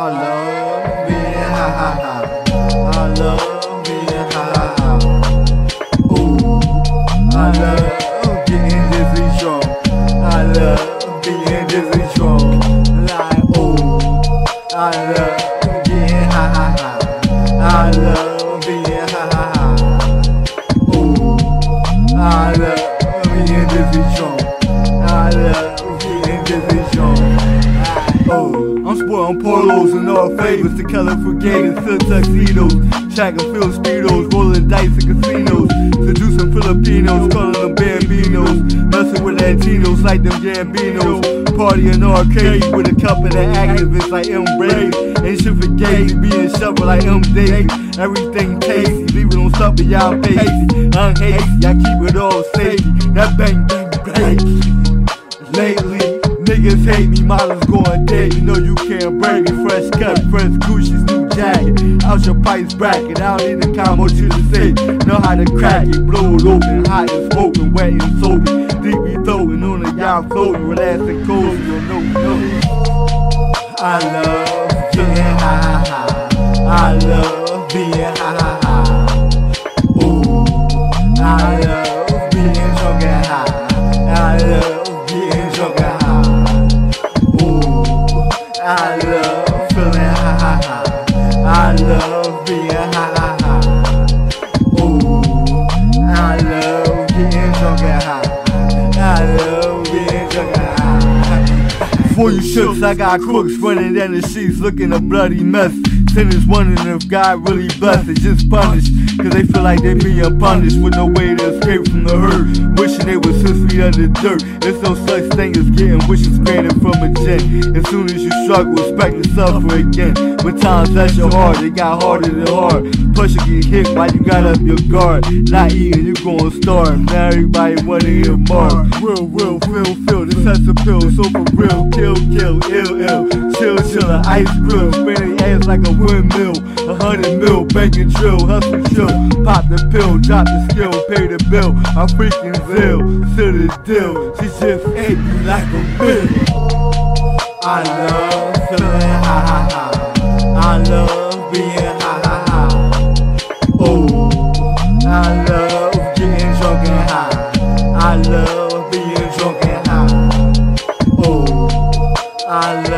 I love being high. I love being high. Ooh, I love getting dizzy drunk. I love being dizzy drunk. Like, ooh, I love getting high. I love being high. Ooh, I love being dizzy drunk. I love I'm sporting polos and all favors, to gators, silk tuxedos, track and field speedos, rolling dice in casinos, seducing Filipinos, calling them bambinos, messing with Latinos like them Gambinos, partying arcades with a couple of activists like M. Brady, ain't shit gays, being shoveled like M. Daisy, everything tasty, leaving on something y'all pasty, I'm hazy, I keep it all safety, that bang bang bang. Lately, niggas hate me, models going dead. You can't break me. Fresh cut, fresh Gucci's new jacket. Out your price bracket, I don't need a combo to the say. Know how to crack it, blow it open, hot and smoking, wet and soaking. Deep throwing on the yacht floating, relaxing cozy. You know, know. I love getting high. I love being high. I love feeling high, high. I love being high, high. Ooh, I love getting drunk and high. I love being drunk and high. For you ships, I got crooks running down the sheets looking a bloody mess. Sinners wondering if God really blessed, or just punished. Cause they feel like they being punished with no way to escape from the hurt. Wishing they was six feet under dirt. There's no such thing as getting wishes granted from a gin. As soon as you struggle, expect to suffer again. When times your heart, they got harder than hard. Plus you get hit while you got up your guard. Not eating, you gon' starve. Now everybody wanna hear more. Real, real, feel, feel. This has a pill, so for real, kill, kill, ill, ill. Chill, chill, ice grill. Spin the ass like a windmill. A hundred mil, bacon drill, hustle, chill. Pop the pill, drop the skill, pay the bill. I'm freaking zill, to the deal. She just ate me like a bill. I love I love getting drunk and high. I love being drunk and high. Oh, I love